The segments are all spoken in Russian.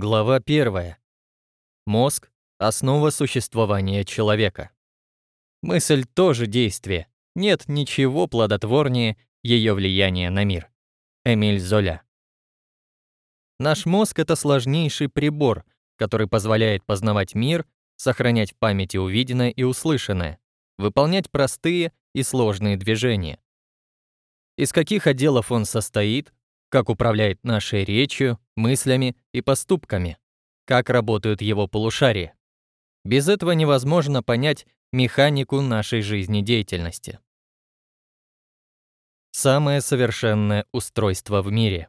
Глава 1. Мозг — основа существования человека. Мысль тоже действие. Нет ничего плодотворнее ее влияния на мир. Эмиль Золя. Наш мозг — это сложнейший прибор, который позволяет познавать мир, сохранять в памяти увиденное и услышанное, выполнять простые и сложные движения. Из каких отделов он состоит, как управляет нашей речью, мыслями и поступками, как работают его полушария. Без этого невозможно понять механику нашей жизнедеятельности. Самое совершенное устройство в мире.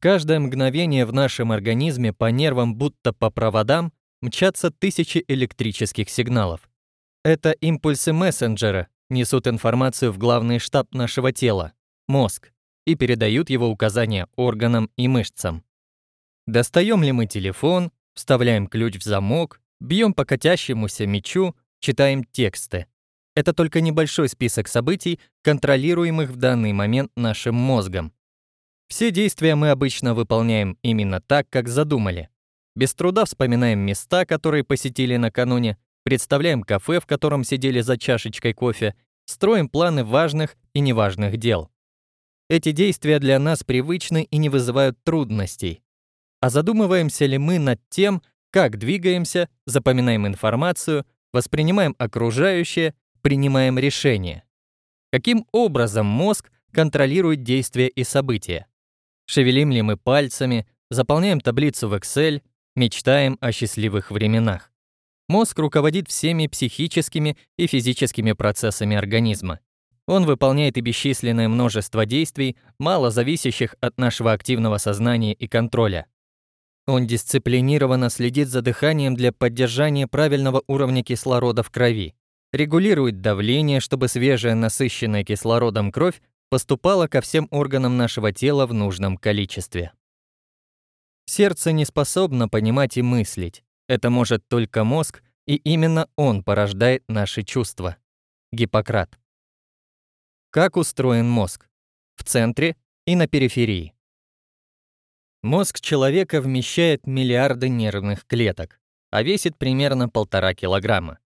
Каждое мгновение в нашем организме по нервам, будто по проводам, мчатся тысячи электрических сигналов. Это импульсы мессенджера несут информацию в главный штаб нашего тела — мозг и передают его указания органам и мышцам. Достаем ли мы телефон, вставляем ключ в замок, бьем по катящемуся мячу, читаем тексты. Это только небольшой список событий, контролируемых в данный момент нашим мозгом. Все действия мы обычно выполняем именно так, как задумали. Без труда вспоминаем места, которые посетили накануне, представляем кафе, в котором сидели за чашечкой кофе, строим планы важных и неважных дел. Эти действия для нас привычны и не вызывают трудностей. А задумываемся ли мы над тем, как двигаемся, запоминаем информацию, воспринимаем окружающее, принимаем решения? Каким образом мозг контролирует действия и события? Шевелим ли мы пальцами, заполняем таблицу в Excel, мечтаем о счастливых временах? Мозг руководит всеми психическими и физическими процессами организма. Он выполняет и бесчисленное множество действий, мало зависящих от нашего активного сознания и контроля. Он дисциплинированно следит за дыханием для поддержания правильного уровня кислорода в крови, регулирует давление, чтобы свежая насыщенная кислородом кровь поступала ко всем органам нашего тела в нужном количестве. Сердце не способно понимать и мыслить. Это может только мозг, и именно он порождает наши чувства. Гиппократ. Как устроен мозг? В центре и на периферии. Мозг человека вмещает миллиарды нервных клеток, а весит примерно полтора килограмма.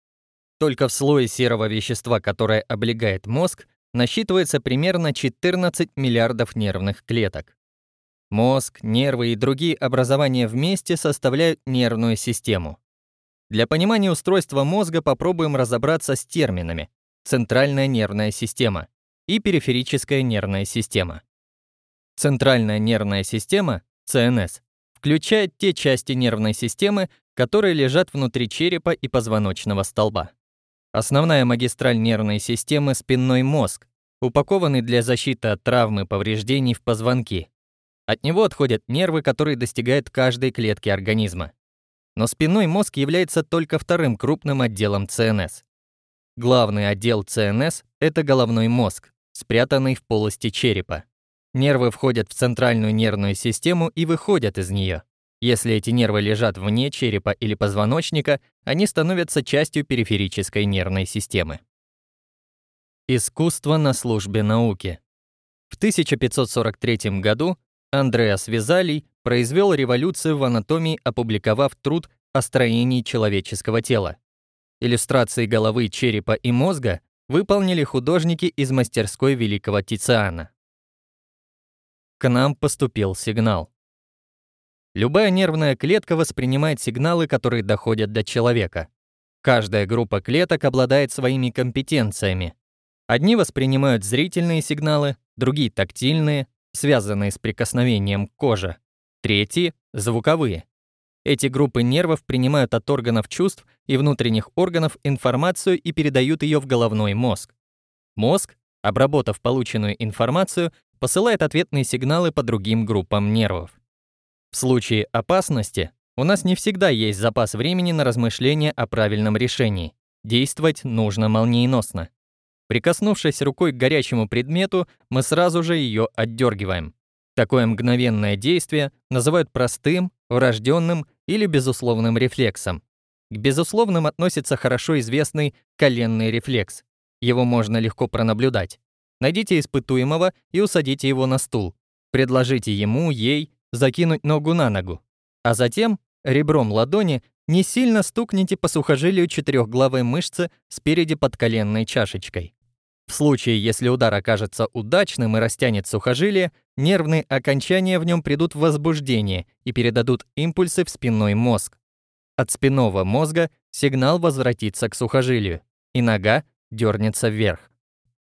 Только в слое серого вещества, которое облегает мозг, насчитывается примерно 14 миллиардов нервных клеток. Мозг, нервы и другие образования вместе составляют нервную систему. Для понимания устройства мозга попробуем разобраться с терминами. Центральная нервная система, и периферическая нервная система. Центральная нервная система, ЦНС, включает те части нервной системы, которые лежат внутри черепа и позвоночного столба. Основная магистраль нервной системы — спинной мозг, упакованный для защиты от травмы повреждений в позвонки. От него отходят нервы, которые достигают каждой клетки организма. Но спинной мозг является только вторым крупным отделом ЦНС. Главный отдел ЦНС — это головной мозг, спрятанный в полости черепа. Нервы входят в центральную нервную систему и выходят из нее. Если эти нервы лежат вне черепа или позвоночника, они становятся частью периферической нервной системы. Искусство на службе науки. В 1543 году Андреас Визалий произвел революцию в анатомии, опубликовав труд о строении человеческого тела. Иллюстрации головы, черепа и мозга выполнили художники из мастерской великого Тициана. К нам поступил сигнал. Любая нервная клетка воспринимает сигналы, которые доходят до человека. Каждая группа клеток обладает своими компетенциями. Одни воспринимают зрительные сигналы, другие — тактильные, связанные с прикосновением к коже, третьи — звуковые. Эти группы нервов принимают от органов чувств и внутренних органов информацию и передают ее в головной мозг. Мозг, обработав полученную информацию, посылает ответные сигналы по другим группам нервов. В случае опасности у нас не всегда есть запас времени на размышления о правильном решении. Действовать нужно молниеносно. Прикоснувшись рукой к горячему предмету, мы сразу же ее отдергиваем. Такое мгновенное действие называют простым, врожденным или безусловным рефлексом. К безусловным относится хорошо известный коленный рефлекс. Его можно легко пронаблюдать. Найдите испытуемого и усадите его на стул. Предложите ему, ей, закинуть ногу на ногу. А затем ребром ладони не сильно стукните по сухожилию четырехглавой мышцы спереди под коленной чашечкой. В случае, если удар окажется удачным и растянет сухожилие, нервные окончания в нем придут в возбуждение и передадут импульсы в спинной мозг. От спинного мозга сигнал возвратится к сухожилию, и нога дернется вверх.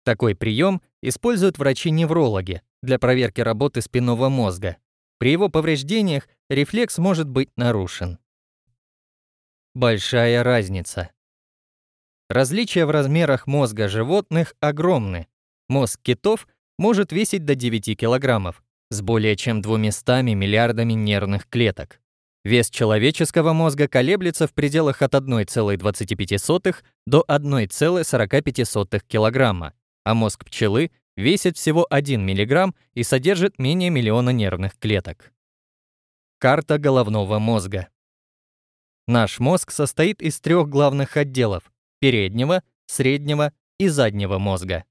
Такой прием используют врачи-неврологи для проверки работы спинного мозга. При его повреждениях рефлекс может быть нарушен. Большая разница. Различия в размерах мозга животных огромны. Мозг китов может весить до 9 килограммов с более чем 200 миллиардами нервных клеток. Вес человеческого мозга колеблется в пределах от 1,25 до 1,45 килограмма, а мозг пчелы весит всего 1 миллиграмм и содержит менее миллиона нервных клеток. Карта головного мозга. Наш мозг состоит из трех главных отделов – переднего, среднего и заднего мозга.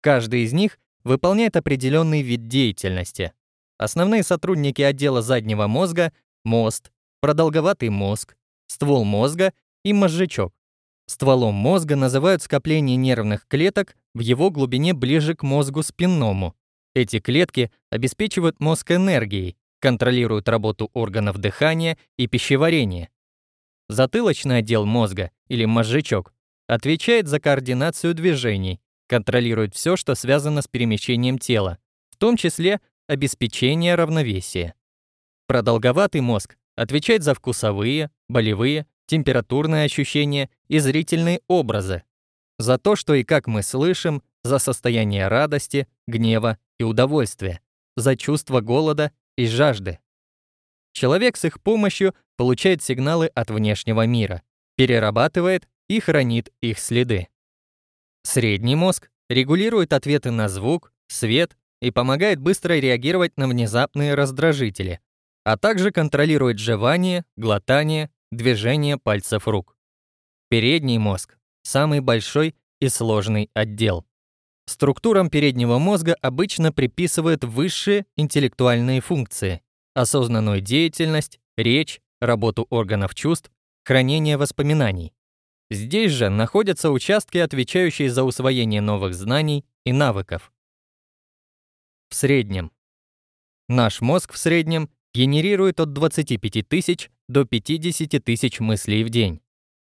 Каждый из них выполняет определенный вид деятельности. Основные сотрудники отдела заднего мозга – мост, продолговатый мозг, ствол мозга и мозжечок. Стволом мозга называют скопление нервных клеток в его глубине ближе к мозгу спинному. Эти клетки обеспечивают мозг энергией, контролируют работу органов дыхания и пищеварения, Затылочный отдел мозга, или мозжечок, отвечает за координацию движений, контролирует все, что связано с перемещением тела, в том числе обеспечение равновесия. Продолговатый мозг отвечает за вкусовые, болевые, температурные ощущения и зрительные образы, за то, что и как мы слышим, за состояние радости, гнева и удовольствия, за чувство голода и жажды. Человек с их помощью получает сигналы от внешнего мира, перерабатывает и хранит их следы. Средний мозг регулирует ответы на звук, свет и помогает быстро реагировать на внезапные раздражители, а также контролирует жевание, глотание, движение пальцев рук. Передний мозг – самый большой и сложный отдел. Структурам переднего мозга обычно приписывают высшие интеллектуальные функции, осознанную деятельность, речь, работу органов чувств, хранение воспоминаний. Здесь же находятся участки, отвечающие за усвоение новых знаний и навыков. В среднем. Наш мозг в среднем генерирует от 25 тысяч до 50 тысяч мыслей в день.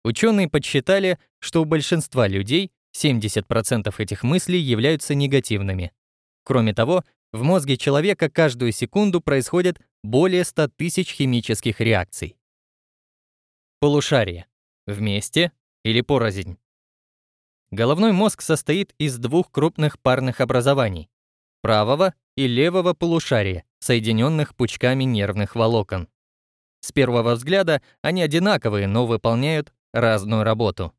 Ученые подсчитали, что у большинства людей 70% этих мыслей являются негативными. Кроме того, в мозге человека каждую секунду происходит более 100 тысяч химических реакций. Полушарие. Вместе или порознь. Головной мозг состоит из двух крупных парных образований – правого и левого полушария, соединенных пучками нервных волокон. С первого взгляда они одинаковые, но выполняют разную работу.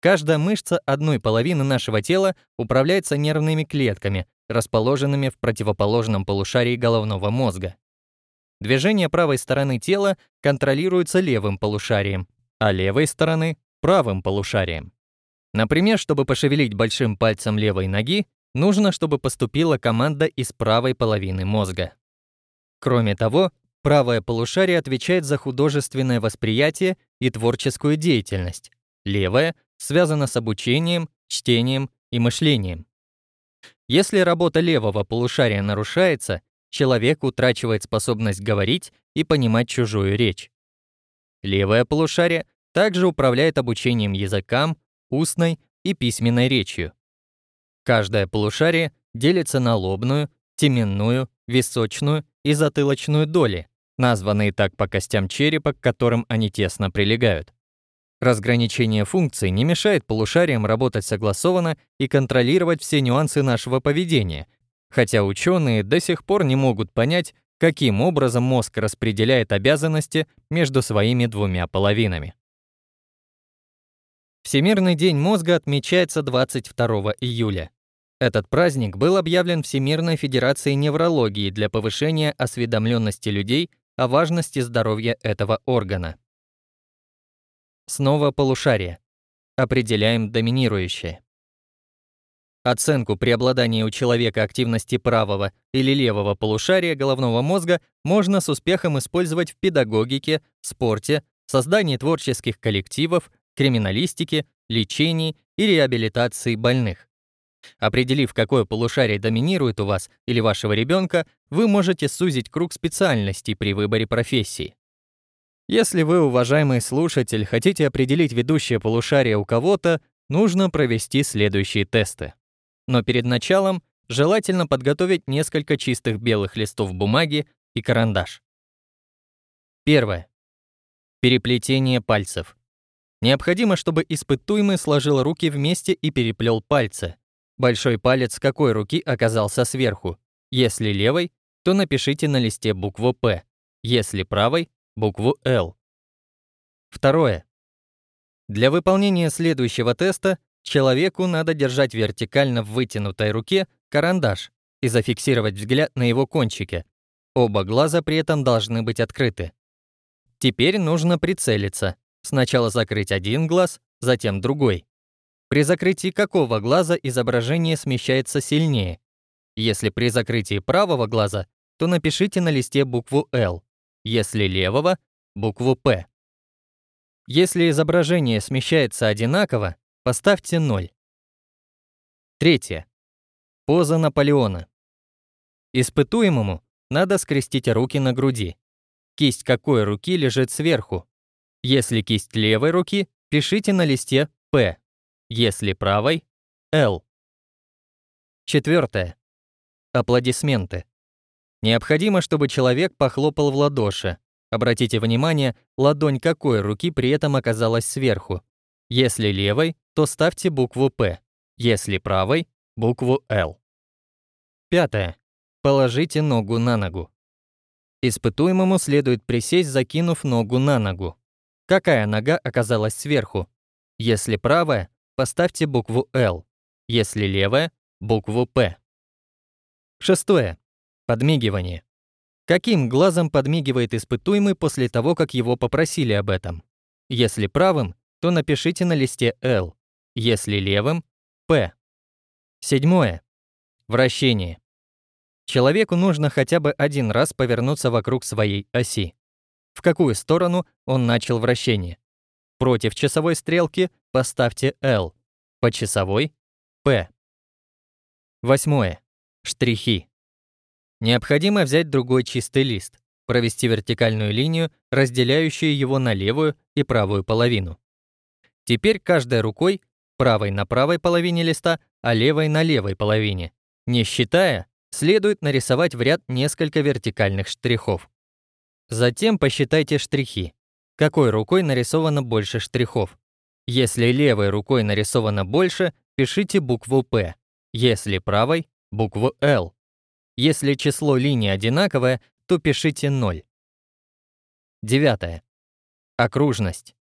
Каждая мышца одной половины нашего тела управляется нервными клетками, расположенными в противоположном полушарии головного мозга. Движение правой стороны тела контролируется левым полушарием, а левой стороны — правым полушарием. Например, чтобы пошевелить большим пальцем левой ноги, нужно, чтобы поступила команда из правой половины мозга. Кроме того, правое полушарие отвечает за художественное восприятие и творческую деятельность, левое связано с обучением, чтением и мышлением. Если работа левого полушария нарушается, человек утрачивает способность говорить и понимать чужую речь. Левое полушарие также управляет обучением языкам, устной и письменной речью. Каждое полушарие делится на лобную, теменную, височную и затылочную доли, названные так по костям черепа, к которым они тесно прилегают. Разграничение функций не мешает полушариям работать согласованно и контролировать все нюансы нашего поведения, хотя ученые до сих пор не могут понять, каким образом мозг распределяет обязанности между своими двумя половинами. Всемирный день мозга отмечается 22 июля. Этот праздник был объявлен Всемирной Федерацией неврологии для повышения осведомленности людей о важности здоровья этого органа. Снова полушарие. Определяем доминирующее. Оценку преобладания у человека активности правого или левого полушария головного мозга можно с успехом использовать в педагогике, спорте, создании творческих коллективов, криминалистике, лечении и реабилитации больных. Определив, какое полушарие доминирует у вас или вашего ребенка, вы можете сузить круг специальностей при выборе профессии. Если вы, уважаемый слушатель, хотите определить ведущее полушарие у кого-то, нужно провести следующие тесты. Но перед началом желательно подготовить несколько чистых белых листов бумаги и карандаш. Первое. Переплетение пальцев. Необходимо, чтобы испытуемый сложил руки вместе и переплел пальцы. Большой палец какой руки оказался сверху? Если левой, то напишите на листе букву «П», если правой — букву «Л». Второе. Для выполнения следующего теста Человеку надо держать вертикально в вытянутой руке карандаш и зафиксировать взгляд на его кончике. Оба глаза при этом должны быть открыты. Теперь нужно прицелиться. Сначала закрыть один глаз, затем другой. При закрытии какого глаза изображение смещается сильнее? Если при закрытии правого глаза, то напишите на листе букву «Л», если левого — букву «П». Если изображение смещается одинаково, Поставьте 0. Третье. Поза Наполеона. Испытуемому надо скрестить руки на груди. Кисть какой руки лежит сверху? Если кисть левой руки, пишите на листе П. Если правой — Л. Четвертое. Аплодисменты. Необходимо, чтобы человек похлопал в ладоши. Обратите внимание, ладонь какой руки при этом оказалась сверху. Если левой, то ставьте букву «П», если правой — букву «Л». Пятое. Положите ногу на ногу. Испытуемому следует присесть, закинув ногу на ногу. Какая нога оказалась сверху? Если правая, поставьте букву «Л», если левая — букву «П». Шестое. Подмигивание. Каким глазом подмигивает испытуемый после того, как его попросили об этом? Если правым, то напишите на листе L, если левым — P. Седьмое. Вращение. Человеку нужно хотя бы один раз повернуться вокруг своей оси. В какую сторону он начал вращение? Против часовой стрелки поставьте L, по часовой — P. Восьмое. Штрихи. Необходимо взять другой чистый лист, провести вертикальную линию, разделяющую его на левую и правую половину. Теперь каждой рукой, правой на правой половине листа, а левой на левой половине. Не считая, следует нарисовать в ряд несколько вертикальных штрихов. Затем посчитайте штрихи. Какой рукой нарисовано больше штрихов? Если левой рукой нарисовано больше, пишите букву «П», если правой — букву «Л». Если число линий одинаковое, то пишите 0. Девятое. Окружность.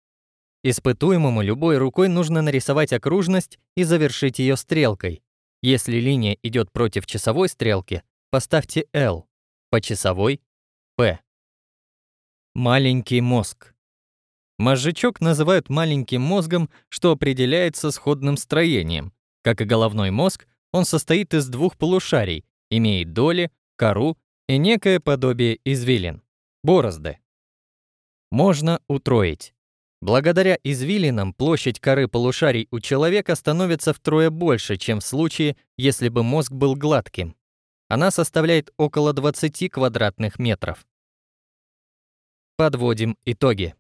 Испытуемому любой рукой нужно нарисовать окружность и завершить ее стрелкой. Если линия идет против часовой стрелки, поставьте L, по часовой — P. Маленький мозг. Мозжечок называют маленьким мозгом, что определяется сходным строением. Как и головной мозг, он состоит из двух полушарий, имеет доли, кору и некое подобие извилин — борозды. Можно утроить. Благодаря извилинам площадь коры полушарий у человека становится втрое больше, чем в случае, если бы мозг был гладким. Она составляет около 20 квадратных метров. Подводим итоги.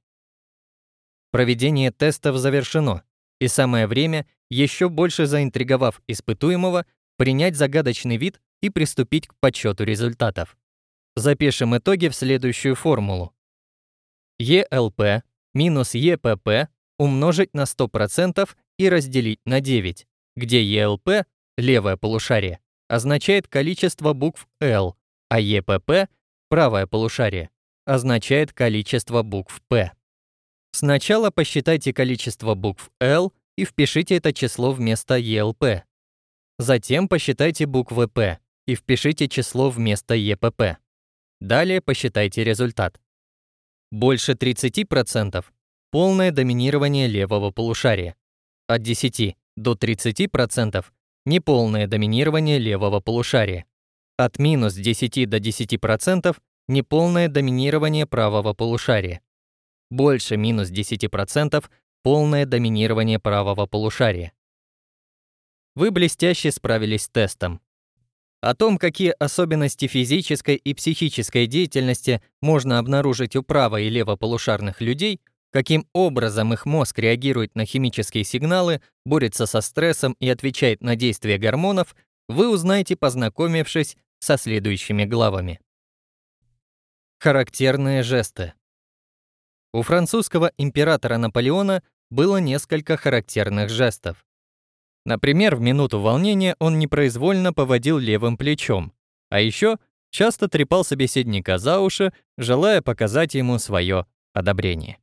Проведение тестов завершено, и самое время, еще больше заинтриговав испытуемого, принять загадочный вид и приступить к подсчету результатов. Запишем итоги в следующую формулу. ЕЛП минус ЕПП умножить на 100% и разделить на 9, где ЕЛП, левое полушарие, означает количество букв L, а ЕПП, правое полушарие, означает количество букв P. Сначала посчитайте количество букв L и впишите это число вместо ЕЛП. Затем посчитайте буквы P и впишите число вместо ЕПП. Далее посчитайте результат. Больше 30% – полное доминирование левого полушария. От 10 до 30% неполное доминирование левого полушария. От минус 10 до 10% неполное доминирование правого полушария. Больше минус 10% полное доминирование правого полушария. Вы блестяще справились с тестом. О том, какие особенности физической и психической деятельности можно обнаружить у право- и левополушарных людей, каким образом их мозг реагирует на химические сигналы, борется со стрессом и отвечает на действия гормонов, вы узнаете, познакомившись со следующими главами. Характерные жесты. У французского императора Наполеона было несколько характерных жестов. Например, в минуту волнения он непроизвольно поводил левым плечом, а еще часто трепал собеседника за уши, желая показать ему свое одобрение.